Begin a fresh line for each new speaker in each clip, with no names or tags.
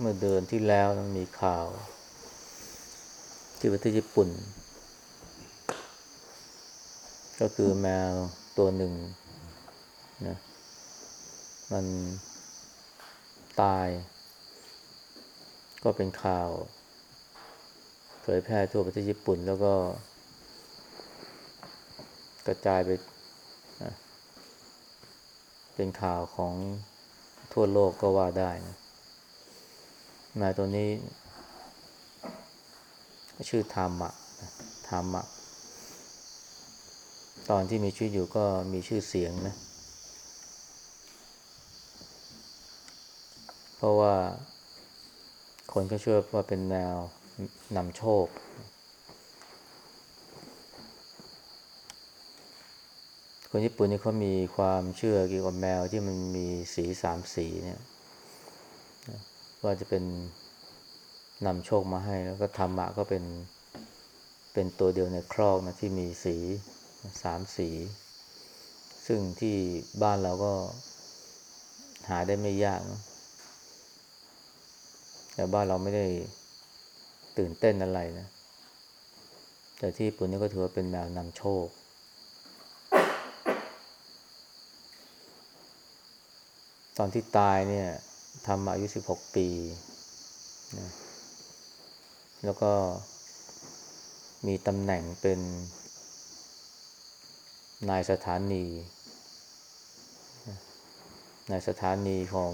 เมื่อเดือนที่แล้วมีข่าว ที่ประเทศญี่ปุ่น ก็คือแมวตัวหนึ่งนะมันตาย ก็เป็นข่าว เผยแพร่ทั่วประเทศญี่ปุ่นแล้วก็ กระจายไปนะเป็นข่าวของทั่วโลกก็ว่าได้นะ มวตัวนี้ ชื่อธรรมะธรรมะ ตอนที่มีชีวิตอยู่ก็มีชื่อเสียงนะ เพราะว่าคนก็เชื่อว่าเป็นแนวนำโชค คนญี่ปุ่นนี่เขามีความเชื่อเกี่ยวกับแมวที่มันมีสีสามสีเนี่ย ว่าจะเป็นนำโชคมาให้ แล้วก็ธรรมะก็เป็นเป็นตัวเดียวในครอกนะที่มีสีสามสี ซึ่งที่บ้านเราก็หาได้ไม่ยากนะแต่บ้านเราไม่ได้ตื่นเต้นอะไรนะ แต่ที่ญี่ปุ่นนี่ก็ถือว่าเป็นแมวนำโชค ตอนที่ตายเนี่ย ทำมาอายุสิบหกปีนะแล้วก็มีตำแหน่งเป็นนายสถานีนายสถานีของ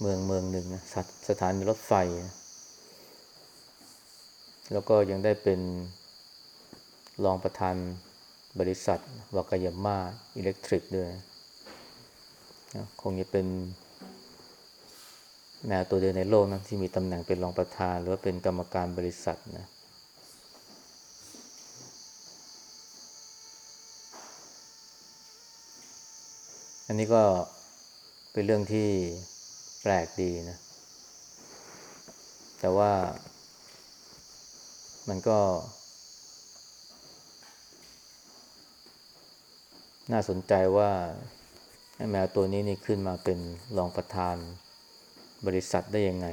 เมืองเมืองหนึ่งนะสสถานีรถไฟ แล้วก็ยังได้เป็นรองประธานบริษัทวากายาม่าอิเล็กทริกด้วย นะคงจะเป็นแมวตัวเดียวในโลกนะที่มีตำแหน่งเป็นรองประธาน หรือว่าเป็นกรรมการบริษัทนะอันนี้ก็เป็นเรื่องที่แปลกดีนะ แต่ว่ามันก็ น่าสนใจว่า แมวตัวนี้นี่ขึ้นมาเป็นรองประธานบริษัทได้ยังไง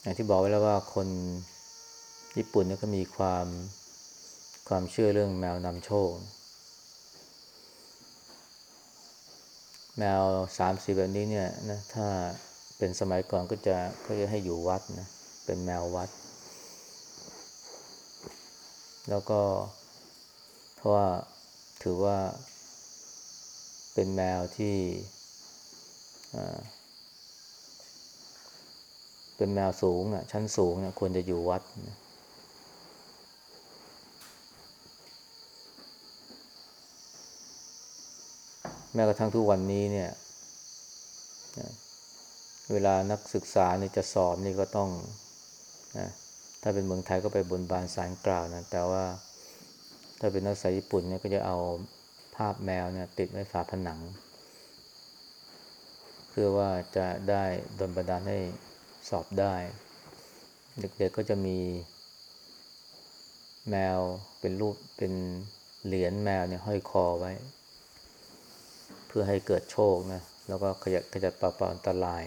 อย่างที่บอกไว้แล้วว่าคนญี่ปุ่นเนี่ยก็มีความความเชื่อเรื่องแมวนำโชค แมวสามสีแบบนี้เนี่ยนะถ้าเป็นสมัยก่อนก็จะก็จะให้อยู่วัดนะเป็นแมววัด แล้วก็เพราะว่าถือว่า เป็นแมวที่ เป็นแมวสูงอะ ชั้นสูงเนี่ยควรจะอยู่วัดนะแม้กระทั่งทุกวันนี้เนี่ย เวลานักศึกษาเนี่ยจะสอบนี่ก็ต้องนะถ้าเป็นเมืองไทยก็ไปบนบานสารกล่าวนะ แต่ว่าถ้าเป็นนักศึกษาญี่ปุ่นเนี่ยก็จะเอาาพแมวเนี่ยติดไว้ฝาผนัง เพื่อว่าจะได้ดลบันดาลให้สอบได้ เด็กๆก็จะมีแมวเป็นรูปเป็นเหรียญแมวเนี่ยห้อยคอไว้ เพื่อให้เกิดโชคนะแล้วก็ขยัดขจัดปราบอันตราย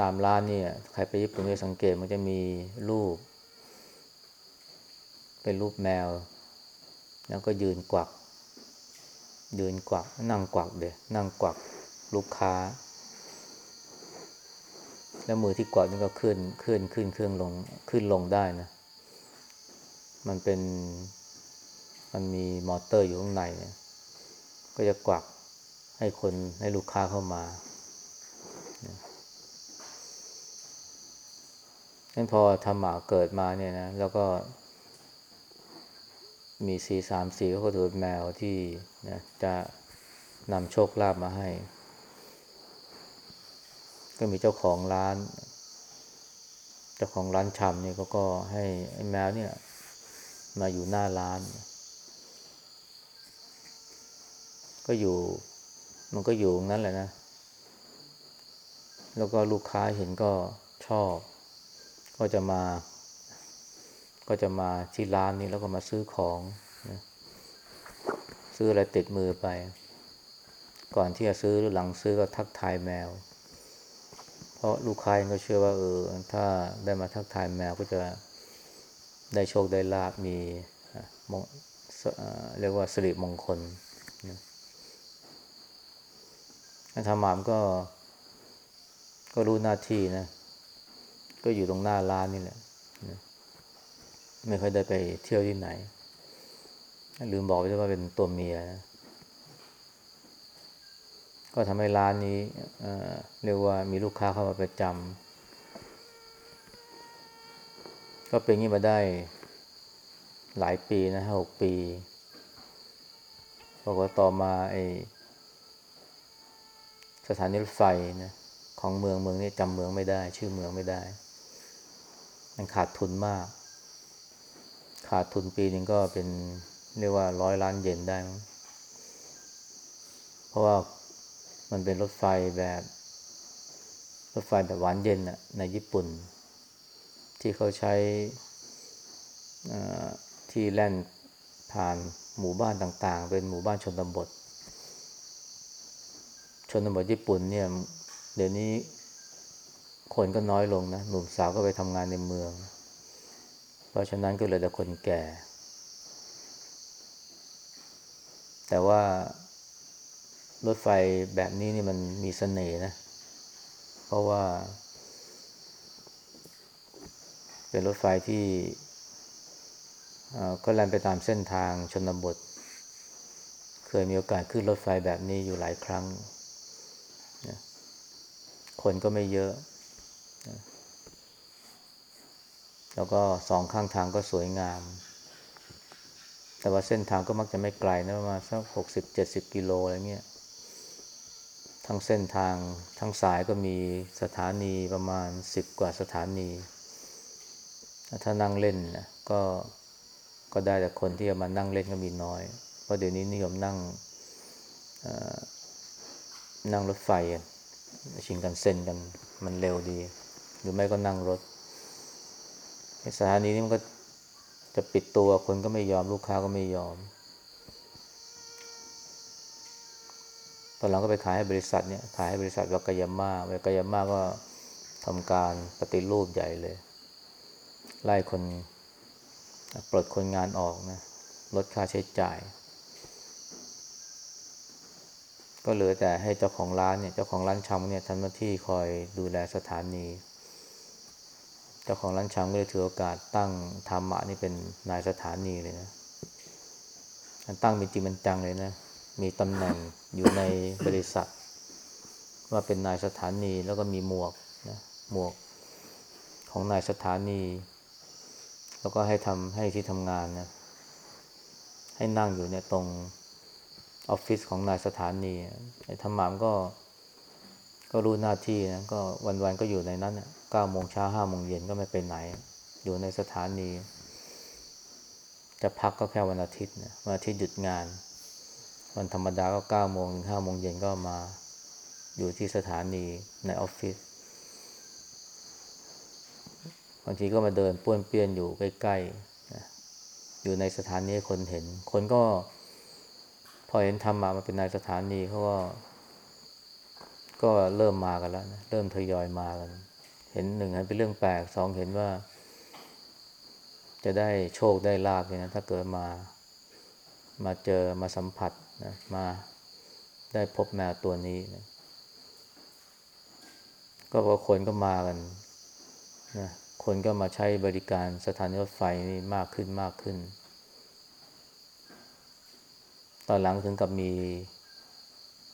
ตามร้านเนี่ยใครไปญี่ปุ่นจะสังเกตมันจะมีรูป เป็นรูปแมว แล้วก็ยืนกวัก ยืนกวัก นั่งกวักเดยนั่งกวักลูกค้า แล้วมือที่กวักนี่ก็ขึ้นขึ้นขึ้นเครื่องลงขึ้นลงได้นะ มันเป็น มันมีมอเตอร์อยู่ข้างในเนี่ยก็จะกวักให้คนให้ลูกค้าเข้ามานั้นพอธรรมะเกิดมาเนี่ยนะ แล้วก็ มีสีสามสีก็ถือแมวที่นะจะนำโชคลาภมาให้ ก็มีเจ้าของร้าน เจ้าของร้านชำเนี่ยก็ก็ให้ไอ้แมวเนี่ย มาอยู่หน้าร้าน ก็อยู่ มันก็อยู่งั้นแหละนะ แล้วก็ลูกค้าเห็นก็ชอบ ก็จะมา ก็จะมาที่ร้านนี้แล้วก็มาซื้อของนะซื้ออะไรติดมือไป ก่อนที่จะซื้อหรือหลังซื้อก็ทักทายแมว เพราะลูกค้าก็เชื่อว่าเออ ถ้าได้มาทักทายแมวก็จะได้โชคได้ลาบมีมงเรียกว่าสิริมงคลนะธรรมามก็ ก็รู้หน้าที่นะ ก็อยู่ตรงหน้าร้านนี่แหละนะ ไม่ค่อยได้ไปเที่ยวที่ไหน ลืมบอกไปด้วยว่าเป็นตัวเมียนะก็ทำให้ร้านนี้เรียกว่ามีลูกค้าเข้ามาประจำก็เป็นอย่างนี้มาได้หลายปีนะหกปีบอกว่าต่อมาไอสถานีรถไฟนะของเมืองเมืองนี้จำเมืองไม่ได้ ชื่อเมืองไม่ได้ มันขาดทุนมาก ขาดทุนปีนึงก็เป็นเรียกว่าร้อยล้านเยนได้ เพราะว่ามันเป็นรถไฟแบบ รถไฟแบบหวานเย็นน่ะในญี่ปุ่น ที่เขาใช้ที่แล่นผ่านหมู่บ้านต่างๆ เป็นหมู่บ้านชนบท ชนบทญี่ปุ่นเนี่ย เดี๋ยวนี้คนก็น้อยลงนะ หนุ่มสาวก็ไปทำงานในเมือง เพราะฉะนั้นก็เลือแต่คนแก่ แต่ว่ารถไฟแบบนี้นี่มันมีเสน่ห์นะ เพราะว่า เป็นรถไฟที่ก็แล่นไปตามเส้นทางชนบท เคยมีโอกาสขึ้นรถไฟแบบนี้อยู่หลายครั้ง คนก็ไม่เยอะ แล้วก็สองข้างทางก็สวยงาม แต่ว่าเส้นทางก็มักจะไม่ไกลนะประมาณสักหกสิบเจ็ดสิบกิโลอะไรเงี้ยทั้งเส้นทางทั้งสายก็มีสถานีประมาณสิบกว่าสถานี ถ้านั่งเล่นนะก็ก็ได้แต่คนที่จะมานั่งเล่นก็มีน้อย เพราะเดี๋ยวนี้นิยมนั่งนั่งรถไฟชิงกันเซ็นกันมันเร็วดี หรือไม่ก็นั่งรถ สถานีนี้มันก็จะปิดตัวคนก็ไม่ยอมลูกค้าก็ไม่ยอม ตอนหลังก็ไปขายให้บริษัทเนี่ยขายให้บริษัทวากายาม่าวากายาม่าก็ทำการปฏิรูปใหญ่เลย ไล่คนปลดคนงานออกนะลดค่าใช้จ่าย ก็เหลือแต่ให้เจ้าของร้านเนี่ยเจ้าของร้านชำเนี่ยทำหน้าที่คอยดูแลสถานี เจ้าของร้านชำก็เลยถือโอกาสตั้งธรรมะนี่เป็นนายสถานีเลยนะตั้งเป็นจริงเป็นจังเลยนะ มีตำแหน่งอยู่ในบริษัท ว่าเป็นนายสถานีแล้วก็มีหมวกนะหมวกของนายสถานี แล้วก็ให้ทำให้ที่ทำงานนะให้นั่งอยู่เนี่ยตรงออฟฟิศของนายสถานีไอ้ธรรมามก็ ก็รู้หน้าที่นะก็วันๆก็อยู่ในนั้นเก้าโมงเช้าห้าโมงเย็นก็ไม่ไปไหน อยู่ในสถานี จะพักก็แค่วันอาทิตย์นะวันอาทิตย์หยุดงาน วันธรรมดาก็เก้าโมงถึงห้าโมงเย็นก็มาอยู่ที่สถานีในออฟฟิศบางทีก็มาเดินป้วนเปี้ยนอยู่ใกล้ๆ อยู่ในสถานีให้คนเห็น คนก็ พอเห็นทำมามาเป็นนายสถานีเขาก็ ก็เริ่มมากันแล้วนะเริ่มทยอยมากัน เห็นหนึ่งเห็นเป็นเรื่องแปลกสองเห็นว่า จะได้โชคได้ลาบเลยนะถ้าเกิดมา มาเจอมาสัมผัสนะมาได้พบแมวตัวนี้นะก็พราะคนก็มากันนะคนก็มาใช้บริการสถานีรถไฟนี่มากขึ้นมากขึ้น ตอนหลังถึงกับมี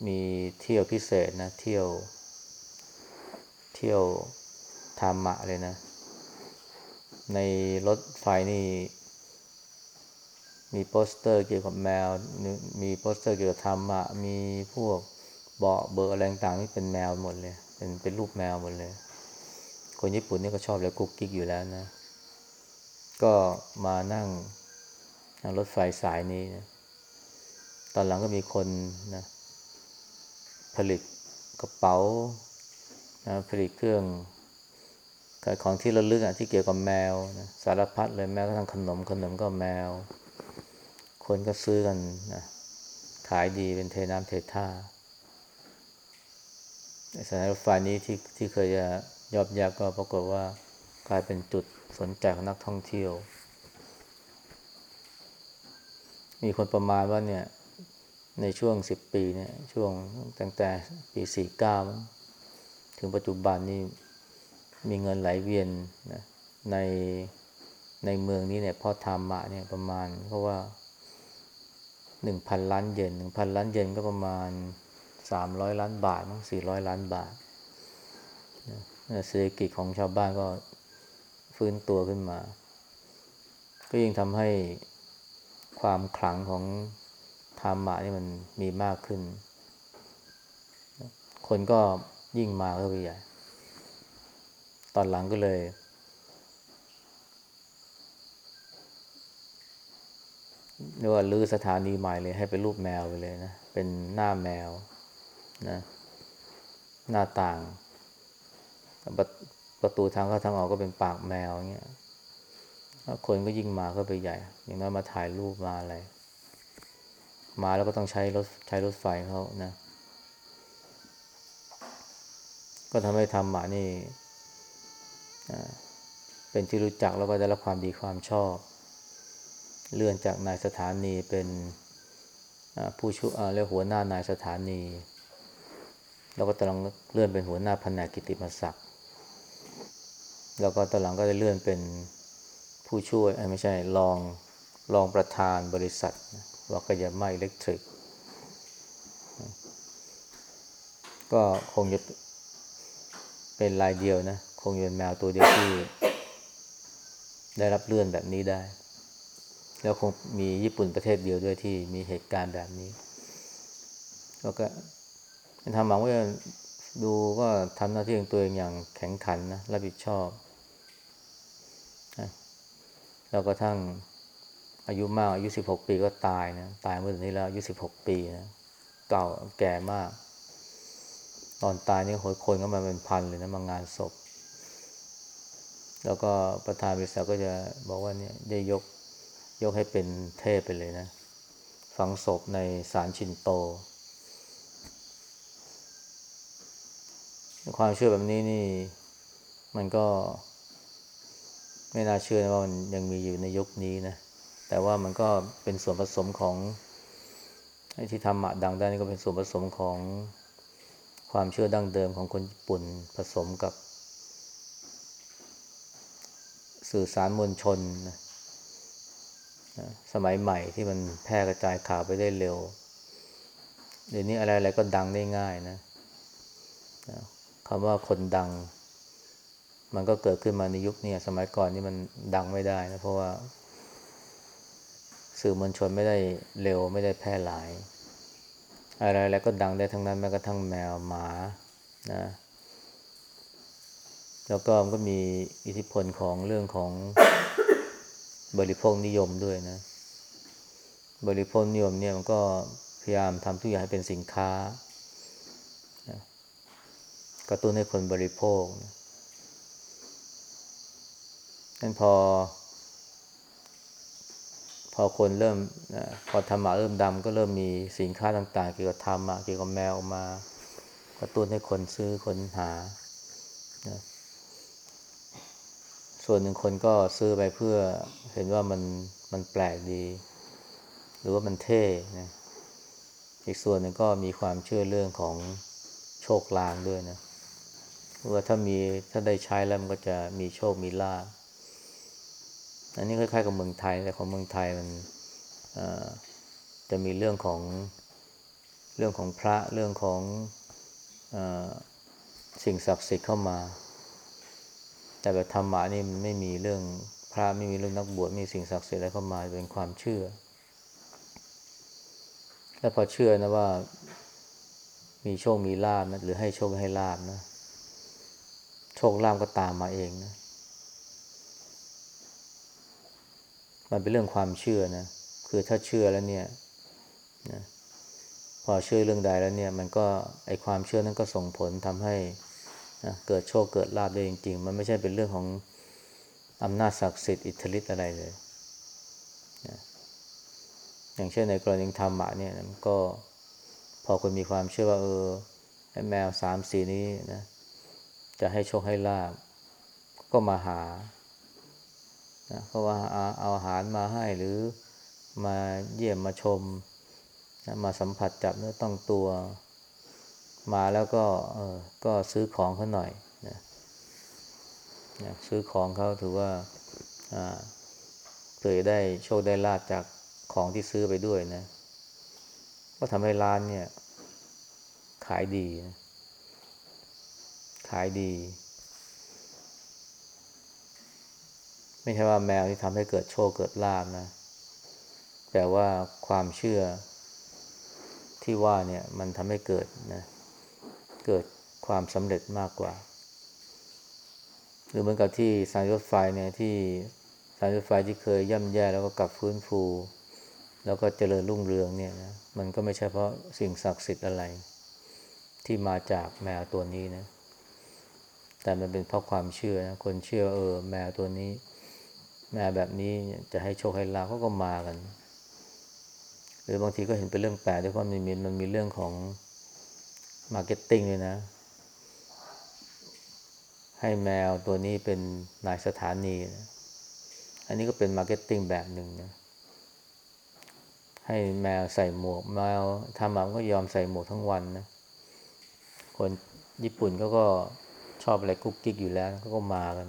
มีเที่ยวพิเศษนะ เที่ยว เที่ยวธรรมะเลยนะ ในรถไฟนี่ มีโปสเตอร์เกี่ยวกับแมว มีโปสเตอร์เกี่ยวกับธรรมะ มีพวกเบาะเบอร์อะไรต่างๆนี่เป็นแมวหมดเลย เป็นเป็นรูปแมวหมดเลย คนญี่ปุ่นนี่ก็ชอบแล้วกุ๊กกิ๊กอยู่แล้วนะ ก็มานั่งนั่งรถไฟสายนี้นะ ตอนหลังก็มีคนนะ ผลิตกระเป๋านะผลิตเครื่องขายของที่ระลึกอะที่เกี่ยวกับแมวนะสารพัดเลยแม้กระทั่งขนมขนมก็แมว คนก็ซื้อกันนะขายดีเป็นเทน้ำเทท่าสถานีรถไฟนี้ที่ที่เคยจะยอบยักก็ปรากฏว่ากลายเป็นจุดสนใจของนักท่องเที่ยว มีคนประมาณว่าเนี่ย ในช่วงสิบปีเนี่ยช่วงตั้งแต่ปีสี่เก้าถึงปัจจุบันนี่มีเงินไหลเวียนนะในในเมืองนี้เนี่ยพราะธรรมะเนี่ยประมาณเพราะว่าหนึ่งพันล้านเยนหนึ่งพันล้านเยนก็ประมาณสามร้อยล้านบาทมั้งสี่ร้อยล้านบาทเศรษฐกิจของชาวบ้านก็ฟื้นตัวขึ้นมา ก็ยิ่งทำให้ความขลังของ ธรรมะนี่มันมีมากขึ้น คนก็ยิ่งมาเข้าไปใหญ่ ตอนหลังก็เลย เรียกว่าลื้อสถานีใหม่เลยให้เป็นรูปแมวไปเลยนะ เป็นหน้าแมวนะ หน้าต่าง ประประตูทางเข้าทางออกก็เป็นปากแมวอย่างเงี้ย คนก็ยิ่งมาเข้าไปใหญ่ อย่างน้อยมาถ่ายรูปมาอะไร มาแล้วก็ต้องใช้รถใช้รถไฟเขานะ ก็ทำให้ธรรมะนี่เป็นที่รู้จักแล้วก็ได้รับความดีความชอบ เลื่อนจากนายสถานีเป็นผู้ช่วยเรียกหัวหน้านายสถานี แล้วก็ตอนหลังเลื่อนเป็นหัวหน้าแผนกกิติมศักดิ์แล้วก็ตอนหลังก็ได้เลื่อนเป็นผู้ช่วยไม่ใช่รองรองประธานบริษัท วากายามาอิเล็กทริก ก็คงจะเป็นรายเดียวนะ คงจะเป็นแมวตัวเดียวที่ ได้รับเลื่อนแบบนี้ได้ แล้วคงมีญี่ปุ่นประเทศเดียวด้วยที่มีเหตุการณ์แบบนี้แล้วก็ทำหวังว่าดูก็ทำหน้าที่ของตัวเองอย่างแข็งขันนะรับผิดชอบ แล้วก็ทั้ง อายุมากอายุสิบหกปีก็ตายนะตายเมื่อนี้แล้วอายุสิบหกปีนะเก่าแก่มาก ตอนตายนี่โหยคนก็มาเป็นพันเลยนะมางานศพ แล้วก็ประธานบริษัทก็จะบอกว่าเนี่ยได้ยกยกให้เป็นเทพไปเลยนะ ฝังศพในศาลชินโต ความเชื่อแบบนี้นี่ มันก็ไม่น่าเชื่อนะว่ามันยังมีอยู่ในยุคนี้นะ แต่ว่ามันก็เป็นส่วนผสมของไอ้ที่ทำหมะดังได้นี่ก็เป็นส่วนผสมของความเชื่อดั้งเดิมของคนญี่ปุ่นผสมกับ สื่อสารมวลชนนะสมัยใหม่ที่มันแพร่กระจายข่าวไปได้เร็ว เดี๋ยวนี้อะไรๆก็ดังได้ง่ายนะคำว่าคนดัง มันก็เกิดขึ้นมาในยุคนี้สมัยก่อนนี่มันดังไม่ได้นะเพราะว่า สื่อมวลชนไม่ได้เร็วไม่ได้แพร่หลาย อะไรแล้วก็ดังได้ทั้งนั้นแม้กระทั่งแมวหมานะแล้วก็มันก็มีอิทธิพลของเรื่องของบริโภคนิยมด้วยนะ บริโภคนิยมเนี่ยมันก็พยายามทำทุกอย่างให้เป็นสินค้า กระตุ้นให้คนบริโภคนั่นพอ พอคนเริ่มพอธรรมะเริ่มดำก็เริ่มมีสินค้าต่างๆ เกี่ยวกับธรรมะเกี่ยวกับแมวมากระตุ้นให้คนซื้อคนหาส่วนหนึ่งคนก็ซื้อไปเพื่อเห็นว่ามันมันแปลกดี หรือว่ามันเท่นะอีกส่วนหนึ่งก็มีความเชื่อเรื่องของโชคลางด้วยนะว่าถ้ามีถ้าได้ใช้แล้วมันก็จะมีโชคมีลาภ อันนี้คล้ายๆกับเมืองไทยแต่ของเมืองไทยมันจะมีเรื่องของเรื่องของพระเรื่องของอสิ่งศักดิ์สิทธิ์เข้ามา แต่แบบธรรมะนี่มันไม่มีเรื่องพระไม่มีเรื่องนักบวชมีสิ่งศักดิ์สิทธิ์อะไรเข้ามาเป็นความเชื่อ แล้วพอเชื่อนะว่ามีโชคมีลาบนะหรือให้โชคให้ลาบนะ โชคลาภก็ตามมาเองนะ มันเป็นเรื่องความเชื่อนะคือถ้าเชื่อแล้วเนี่ยนะพอเชื่อเรื่องใดแล้วเนี่ย มันก็ไอความเชื่อนั้นก็ส่งผลทำให้นะเกิดโชคเกิดลาภได้จริง ๆ มันไม่ใช่เป็นเรื่องของอำนาจศักดิ์สิทธิ์อิทธิฤทธิ์อะไรเลยนะอย่างเช่นในกรณีธรรมะเนี่ยมันก็พอคนมีความเชื่อว่าเออไอแมวสามสีนี้นะจะให้โชคให้ลาบก็มาหา นะเพราะว่าเอาอาหารมาให้หรือมาเยี่ยมมาชมนะมาสัมผัสจับเนื้อต้องตัว มาแล้วก็เออก็ซื้อของเขาหน่อยนะนะซื้อของเขาถือว่าอ่าเผื่อได้โชคได้ลาบจากของที่ซื้อไปด้วยนะ ก็ทำให้ร้านเนี่ย ขายดีนะขายดี ไม่ใช่ว่าแมวที่ทำให้เกิดโชคเกิดลาบนะ แต่ว่าความเชื่อที่ว่าเนี่ยมันทำให้เกิดนะเกิดความสำเร็จมากกว่า หรือเหมือนกับที่สายรถไฟเนี่ยที่สายรถไฟที่เคยย่ำแย่แล้วก็กลับฟื้นฟู แล้วก็เจริญรุ่งเรืองเนี่ยนะมันก็ไม่ใช่เพราะสิ่งศักดิ์สิทธิ์อะไร ที่มาจากแมวตัวนี้นะแต่มันเป็นเพราะความเชื่อนะคนเชื่อเออแมวตัวนี้ แมวแบบนี้จะให้โชคให้ลาภเขาก็มากัน หรือบางทีก็เห็นเป็นเรื่องแปลกด้วยเพราะมันมีมันมีเรื่องของmarketing เลยนะ ให้แมวตัวนี้เป็นนายสถานีนะอันนี้ก็เป็น marketing แบบหนึ่งนะ ให้แมวใส่หมวก แมวทามะก็ยอมใส่หมวกทั้งวันนะ คนญี่ปุ่นเขาก็ชอบอะไรกุ๊กกิ๊กอยู่แล้วเขาก็มากัน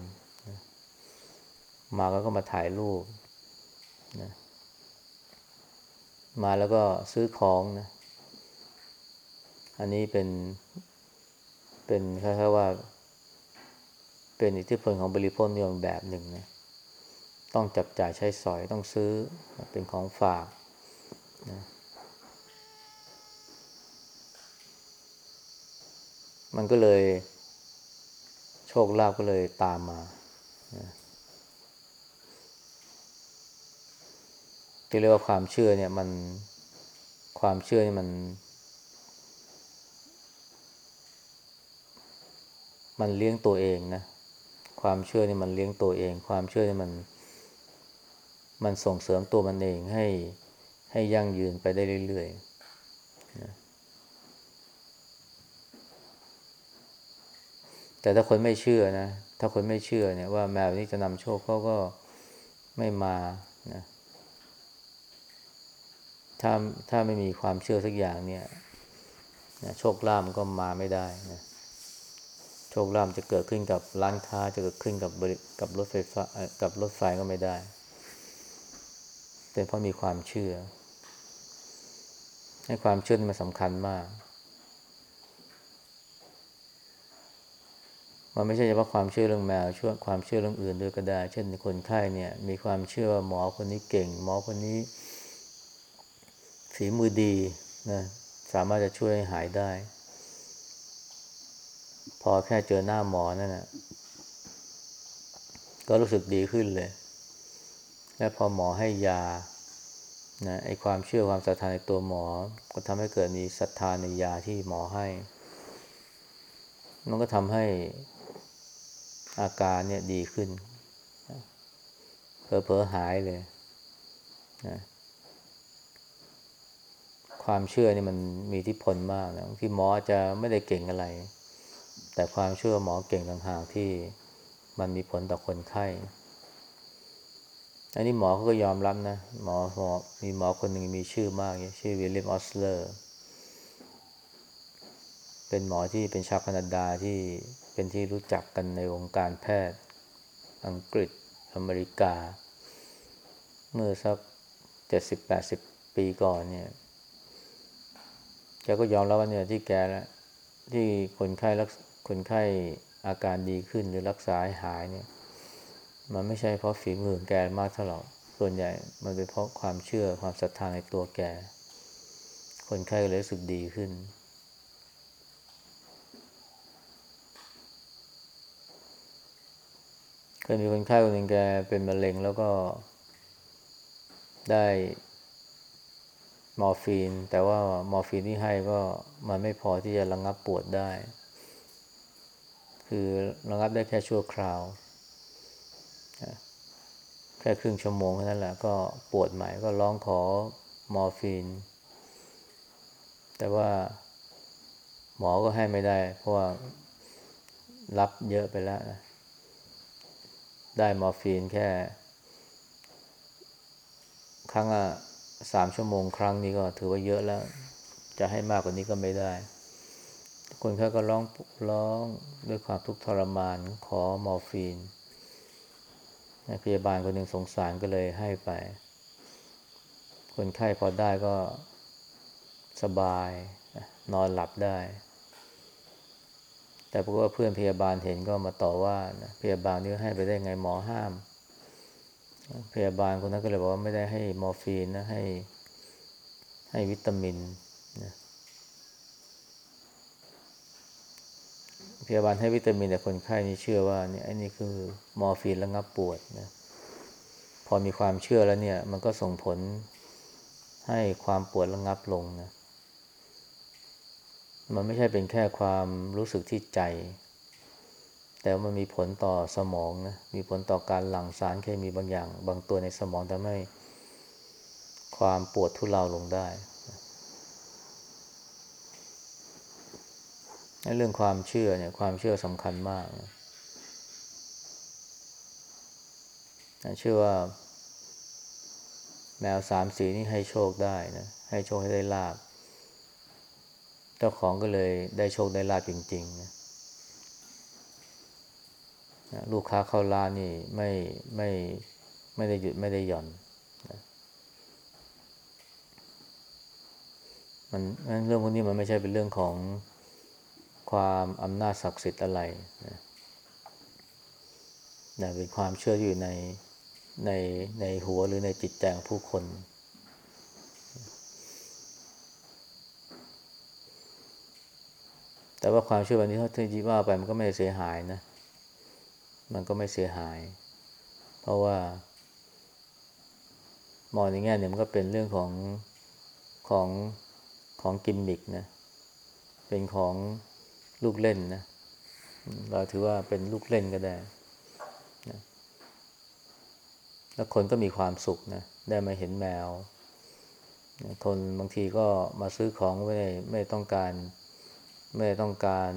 มาแล้วก็มาถ่ายรูปนะมาแล้วก็ซื้อของนะ อันนี้เป็น เป็นแคล้ายๆว่า เป็นอิทธิพลของบริโภคนิยมแบบหนึ่งนะ ต้องจับจ่ายใช้สอยต้องซื้อเป็นของฝากนะมันก็เลย โชคลาภก็เลยตามมานะ ที่เรียกว่าความเชื่อเนี่ยมันความเชื่อนี่มัน มันเลี้ยงตัวเองนะ ความเชื่อนี่มันเลี้ยงตัวเอง ความเชื่อนี่มัน มันส่งเสริมตัวมันเองให้ให้ยั่งยืนไปได้เรื่อยๆนะแต่ถ้าคนไม่เชื่อนะ ถ้าคนไม่เชื่อเนี่ยว่าแมวนี้จะนำโชคเขาก็ไม่มานะ ถ้าถ้าไม่มีความเชื่อสักอย่างเนี่ยนะโชคลาภมันก็มาไม่ได้นะโชคลาภจะเกิดขึ้นกับร้านค้าจะเกิดขึ้นกับกับรถไฟฟ้ากับรถไฟก็ไม่ได้ เป็นเพราะมีความเชื่อ ให้ความเชื่อมันสำคัญมากมันไม่ใช่เฉพาะความเชื่อเรื่องแมวช่วยความเชื่อเรื่องอื่นด้วยก็ได้ เช่นคนไข้เนี่ย มีความเชื่อว่าหมอคนนี้เก่ง หมอคนนี้ ฝีมือดีนะสามารถจะช่วยให้หายได้ พอแค่เจอหน้าหมอนั่นนะก็รู้สึกดีขึ้นเลย และพอหมอให้ยานะไอความเชื่อความศรัทธาในตัวหมอ ก็ทำให้เกิดมีศรัทธาในยาที่หมอให้ มันก็ทำให้อาการเนี่ยดีขึ้นเพอๆหายเลยนะ ความเชื่อนี่มันมีที่พลมากนะที่หมอจะไม่ได้เก่งอะไร แต่ความเชื่อหมอเก่งต่างหากที่มันมีผลต่อคนไข้ อันนี้หมอเขาก็ยอมรับนะ หมอหมอมีหมอคนหนึ่งมีชื่อมากชื่อวิลเลียมออสเลอร์ เป็นหมอที่เป็นชาวแคนาดาที่เป็นที่รู้จักกันในวงการแพทย์ อังกฤษอเมริกา เมื่อสักเจ็ดสิบแปดสิบปีก่อนเนี่ย แกก็ยอมรับว่าเนี่ยที่แกแล้วที่คนไข้รักคนไข้อาการดีขึ้นหรือรักษาหายเนี่ย มันไม่ใช่เพราะฝีมือแกมากเท่าไหร่ส่วนใหญ่มันเป็นเพราะความเชื่อความศรัทธาในตัวแก คนไข้เลยรู้สึกดีขึ้น เคยมีคนไข้คนหนึ่งแกเป็นมะเร็งแล้วก็ได้ มอร์ฟีน แต่ว่ามอร์ฟีนที่ให้ก็มันไม่พอที่จะระงงับปวดได้ คือระงงับได้แค่ชั่วคราว แค่ครึ่งชั่วโมงเท่านั้นแหละก็ปวดใหม่ก็ร้องขอมอร์ฟีน แต่ว่าหมอก็ให้ไม่ได้ เพราะว่ารับเยอะไปแล้วนะได้มอร์ฟีนแค่ ครั้งละ สามชั่วโมงครั้งนี้ก็ถือว่าเยอะแล้ว จะให้มากกว่านี้ก็ไม่ได้ คนไข้ก็ร้องร้องด้วยความทุกข์ทรมานขอมอร์ฟีนพยาบาลคนหนึ่งสงสารก็เลยให้ไป คนไข้พอได้ก็สบาย นอนหลับได้ แต่ปรากฏว่าเพื่อนพยาบาลเห็นก็มาต่อว่านะพยาบาลนี่ให้ไปได้ไงหมอห้าม พยาบาลคนนั้นก็เลยบอกว่าไม่ได้ให้มอร์ฟีนนะให้ให้วิตามินนะพยาบาลให้วิตามินแต่คนไข้นี่เชื่อว่าเนี่ยไอ้นี่คือมอร์ฟีนระงับปวดนะพอมีความเชื่อแล้วเนี่ย มันก็ส่งผลให้ความปวดระงับลงนะมันไม่ใช่เป็นแค่ความรู้สึกที่ใจ แต่มันมีผลต่อสมองนะ มีผลต่อการหลั่งสารเคมีบางอย่าง บางตัวในสมองทำให้ความปวดทุเลาลงได้เรื่องความเชื่อเนี่ยความเชื่อสำคัญมากนะเชื่อว่า แมวสามสีนี่ให้โชคได้นะให้โชคให้ได้ลาบ เจ้าของก็เลยได้โชคได้ลาบจริงๆนะ ลูกค้าเข้าร้านนี่ไม่ไม่ไม่ได้หยุดไม่ได้หย่อนมันเรื่องพวกนี้มันไม่ใช่เป็นเรื่องของความอำนาจศักดิ์สิทธิ์อะไรนะนะเป็นความเชื่ออยู่ในในในหัวหรือในจิตใจของผู้คน แต่ว่าความเชื่อแบบนี้ถ้าที่ว่าไปมันก็ไม่เสียหายนะ มันก็ไม่เสียหาย เพราะว่า มองในแง่หนึ่งมันก็เป็นเรื่องของของของกิมมิกนะ เป็นของลูกเล่นนะ เราถือว่าเป็นลูกเล่นก็ได้นะแล้วคนก็มีความสุขนะ ได้มาเห็นแมว คนบางทีก็มาซื้อของไม่ได้ไม่ต้องการ ไม่ต้องการ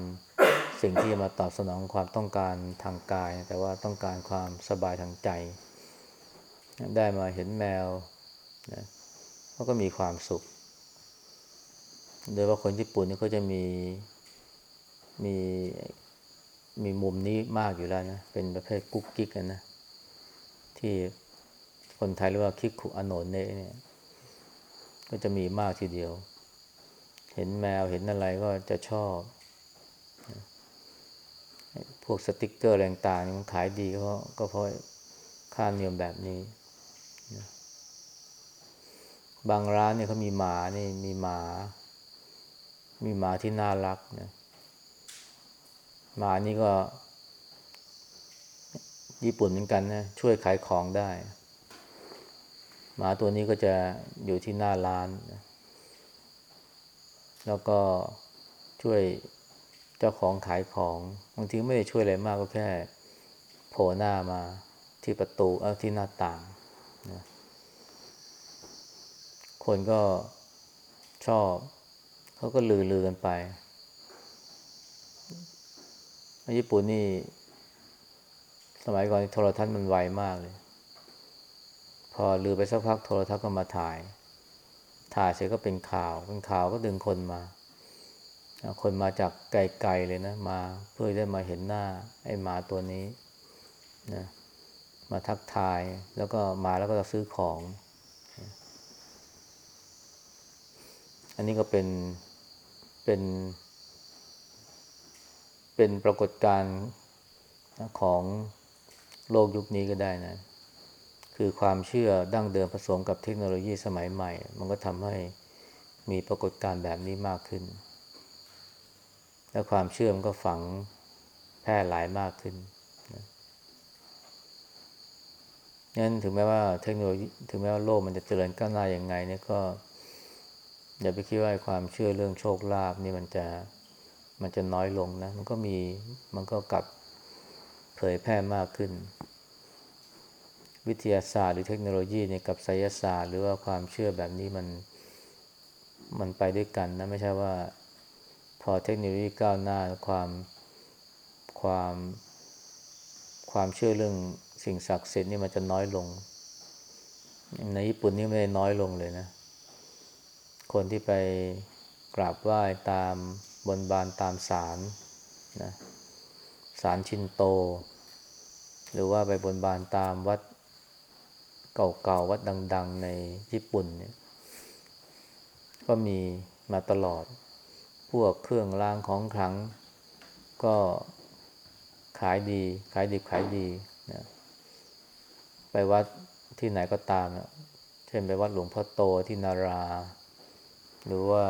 สิ่งที่มาตอบสนองความต้องการทางกาย แต่ว่าต้องการความสบายทางใจ ได้มาเห็นแมวนะเขาก็มีความสุข โดยว่าคนญี่ปุ่นนี่ก็จะมีมีมีมุมนี้มากอยู่แล้วนะ เป็นประเภทกุ๊กกิ๊กกันนะ ที่คนไทยเรียกว่าคิกคุอโนเนเนี่ย ก็จะมีมากทีเดียว เห็นแมวเห็นอะไรก็จะชอบ พวกสติกเกอร์แรงต่างๆขายดีก็ก็เพราะค่านิยมแบบนี้ บางร้านเนี่ยเขามีหมานี่มีหมา มีหมาที่น่ารักนะหมานี่ก็ ญี่ปุ่นเหมือนกันนะช่วยขายของได้ หมาตัวนี้ก็จะอยู่ที่หน้าร้านนะแล้วก็ช่วย จ้าของขายของบางทีไม่ได้ช่วยอะไรมากก็แค่โผล่หน้ามาที่ประตูเออที่หน้าต่างนะคนก็ชอบ เขาก็ลือลือกันไปญี่ปุ่นนี่ สมัยก่อนโทรทัศน์มันไวมากเลย พอลือไปสักพักโทรทัศน์ก็มาถ่าย ถ่ายเสร็จก็เป็นข่าวเป็นข่าวก็ดึงคนมา คนมาจากไกลๆเลยนะมาเพื่อได้มาเห็นหน้าไอ้หมาตัวนี้นะมาทักทายแล้วก็มาแล้วก็จะซื้อของ อันนี้ก็เป็นเป็น เป็นปรากฏการณ์ของโลกยุคนี้ก็ได้นะ คือความเชื่อดั้งเดิมผสมกับเทคโนโลยีสมัยใหม่ มันก็ทำให้มีปรากฏการณ์แบบนี้มากขึ้น และความเชื่อมันก็ฝังแพร่หลายมากขึ้นงั้นถึงแม้ว่าเทคโนโลยีถึงแม้ว่าโลกมันจะเจริญก้าวหน้าอย่างไงเนี่ยก็ อย่าไปคิดว่าความเชื่อเรื่องโชคลาภนี่มันจะมันจะน้อยลงนะ มันก็มีมันก็กลับเผยแพร่มากขึ้น วิทยาศาสตร์หรือเทคโนโลยีเนี่ยกับไสยศาสตร์ หรือว่าความเชื่อแบบนี้มันมันไปด้วยกันนะ ไม่ใช่ว่า พอเทคโนโลยีก้าวหน้าความความความเชื่อเรื่องสิ่งศักดิ์สิทธิ์นี่มันจะน้อยลง ในญี่ปุ่นนี่ไม่ได้น้อยลงเลยนะ คนที่ไปกราบไหว้ตามบนบานตามศาลนะศาลชินโต หรือว่าไปบนบานตามวัดเก่าๆ วัดดัง ๆ ในญี่ปุ่นเนี่ยก็มีมาตลอด วกเครื่องรางของขลัง ก็ขายดี ขายดีขายดีนะไปวัดที่ไหนก็ตามนะเช่นไปวัดหลวงพ่อโตที่นารา หรือว่า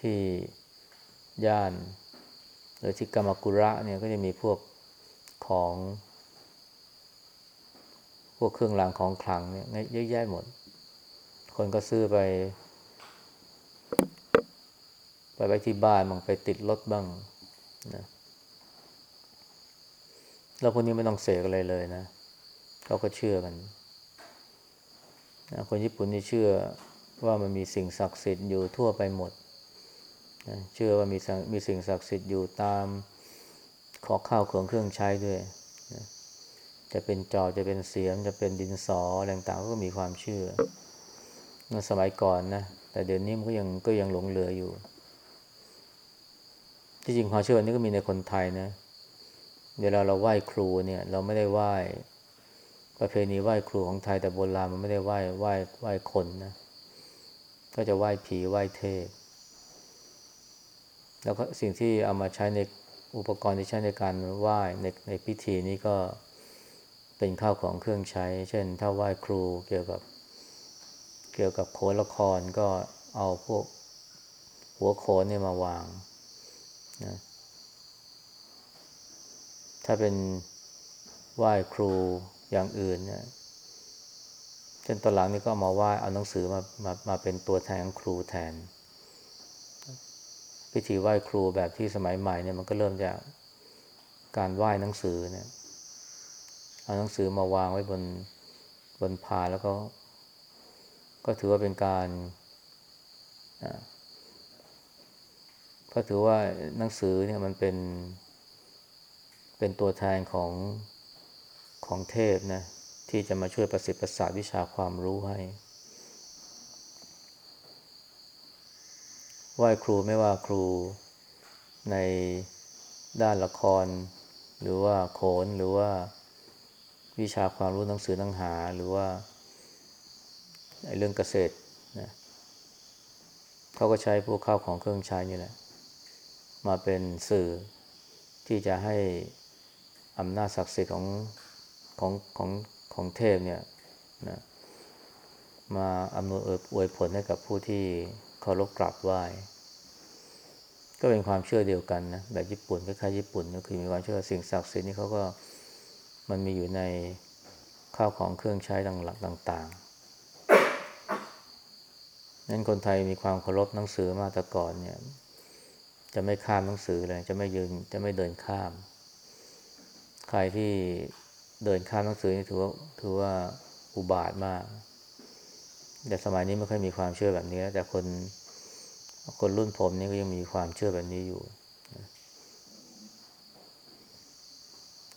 ที่ย่านหรือที่กามกุระเนี่ยก็จะมีพวกของ พวกเครื่องรางของขลังเนี่ยเยอะแยะหมด คนก็ซื้อไป ไปไว้ที่บ้านบางไปติดรถบ้างนะแล้วพวกนี้ไม่ต้องเสกอะไรเลยนะเขาก็เชื่อกันนะคนญี่ปุ่นนี่เชื่อว่ามันมีสิ่งศักดิ์สิทธิ์อยู่ทั่วไปหมดนะเชื่อว่ามีสิ่งมีสิ่งศักดิ์สิทธิ์อยู่ตามขอข้าวของเครื่องใช้ด้วยนะจะเป็นจอจะเป็นเสียม จะเป็นดินสออะไรต่างก็มีความเชื่อเมื่อสมัยก่อนนะ แต่เดี๋ยวนี้มันก็ยังก็ยังหลงเหลืออยู่ ที่จริงความเชื่อนี้ก็มีในคนไทยนะ เวลาเราไหว้ครูเนี่ย เราไม่ได้ไหว้ประเพณีไหว้ครูของไทยแต่โบราณมันไม่ได้ไหว้ไหว้ไหว้คนนะ ก็จะไหว้ผีไหว้เทพ แล้วก็สิ่งที่เอามาใช้ในอุปกรณ์ที่ใช้ในการไหว้ในในพิธีนี้ก็เป็นข้าวของเครื่องใช้ เช่น ถ้าไหว้ครูเกี่ยวกับเกี่ยวกับโขนละครก็เอาพวกหัวโขนเนี่ยมาวาง นะถ้าเป็นไหว้ครูอย่างอื่นเนี่ยเช่นตอนหลังนี่ก็มาไหว้เอาหนังสือมามามาเป็นตัวแทนครูแทน พิธีไหว้ครูแบบที่สมัยใหม่เนี่ยมันก็เริ่มจากการไหว้หนังสือเนี่ยเอาหนังสือมาวางไว้บนบนพาแล้วก็ ก็ถือว่าเป็นการ ก็ถือว่าหนังสือเนี่ยมันเป็น เป็นตัวแทนของของเทพนะที่จะมาช่วยประสิทธิ์ประสาทวิชาความรู้ให้ไหว้ครูไม่ว่าครูในด้านละคร หรือว่าโขนหรือว่าวิชาความรู้หนังสือหนังหา หรือว่าเรื่องเกษตรนะเขาก็ใช้พวกข้าวของเครื่องใช้นี่แหละ มาเป็นสื่อที่จะให้อำนาจศักดิ์สิทธิ์ของของของของเทพเนี่ยนะมาอำนวยอวยผลให้กับผู้ที่เคารพกราบไหว้ก็เป็นความเชื่อเดียวกันนะแบบญี่ปุ่นคล้ายๆญี่ปุ่นก็คือมีความเชื่อสิ่งศักดิ์สิทธิ์นี่เขาก็มันมีอยู่ในข้าวของเครื่องใช้ต่างๆนั้นคนไทยมีความเคารพหนังสือมาแต่ก่อนเนี่ย จะไม่ข้ามหนังสือเลย จะไม่ยืนจะไม่เดินข้าม ใครที่เดินข้ามหนังสือนี่ถือว่าถือว่าอุบาทมาก แต่สมัยนี้ไม่ค่อยมีความเชื่อแบบนี้ แต่คนคนรุ่นผมนี่ก็ยังมีความเชื่อแบบนี้อยู่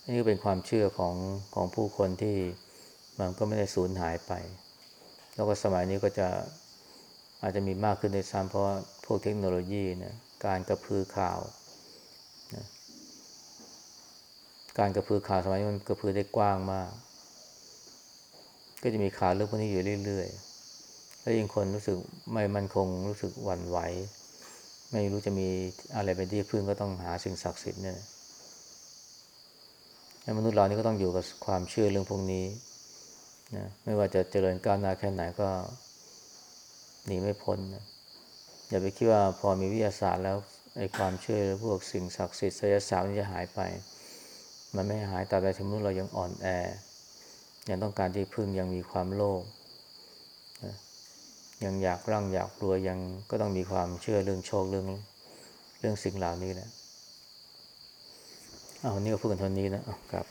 นี่ก็เป็นความเชื่อของของผู้คนที่มันก็ไม่ได้สูญหายไป แล้วก็สมัยนี้ก็จะอาจจะมีมากขึ้นในซ้ำเพราะพวกเทคโนโลยีเนี่ย การกระพือข่าวนะการกระพือข่าวสมัยนี้มันกระพือได้กว้างมาก ก็จะมีข่าวเรื่องพวกนี้อยู่เรื่อยๆ แล้วยิ่งคนรู้สึกไม่มั่นคงรู้สึกหวั่นไหว ไม่รู้จะมีอะไรเป็นที่พึ่งก็ต้องหาสิ่งศักดิ์สิทธิ์เนี่ยมนุษย์เรานี่ก็ต้องอยู่กับความเชื่อเรื่องพวกนี้นะไม่ว่าจะเจริญก้าวหน้าแค่ไหนก็หนีไม่พ้นนะ อย่าไปคิดว่าพอมีวิทยาศาสตร์แล้วไอ้ความเชื่อพวกสิ่งศักดิ์สิทธิ์ไสยศาสตร์นี่จะหายไป มันไม่หายแต่ใดที่มนุษย์เรายังอ่อนแอ ยังต้องการที่พึ่งยังมีความโลภยังอยากร่างอยากรวยยังก็ต้องมีความเชื่อเรื่องโชคเรื่องเรื่องสิ่งเหล่านี้แหละเอาวันนี้ก็พูดกันเท่านี้นะกลับ